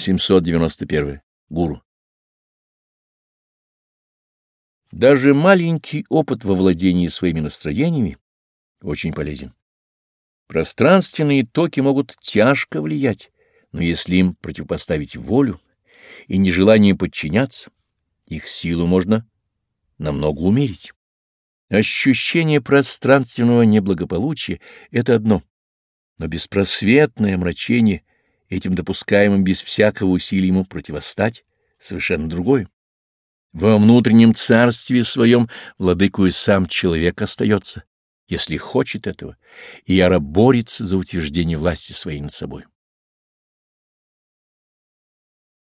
791. Гуру. Даже маленький опыт во владении своими настроениями очень полезен. Пространственные токи могут тяжко влиять, но если им противопоставить волю и нежелание подчиняться, их силу можно намного умерить. Ощущение пространственного неблагополучия — это одно, но беспросветное омрачение этим допускаемым без всякого усилия ему противостать — совершенно другое. Во внутреннем царстве своем владыкую сам человек остается, если хочет этого, и яро борется за утверждение власти своей над собой.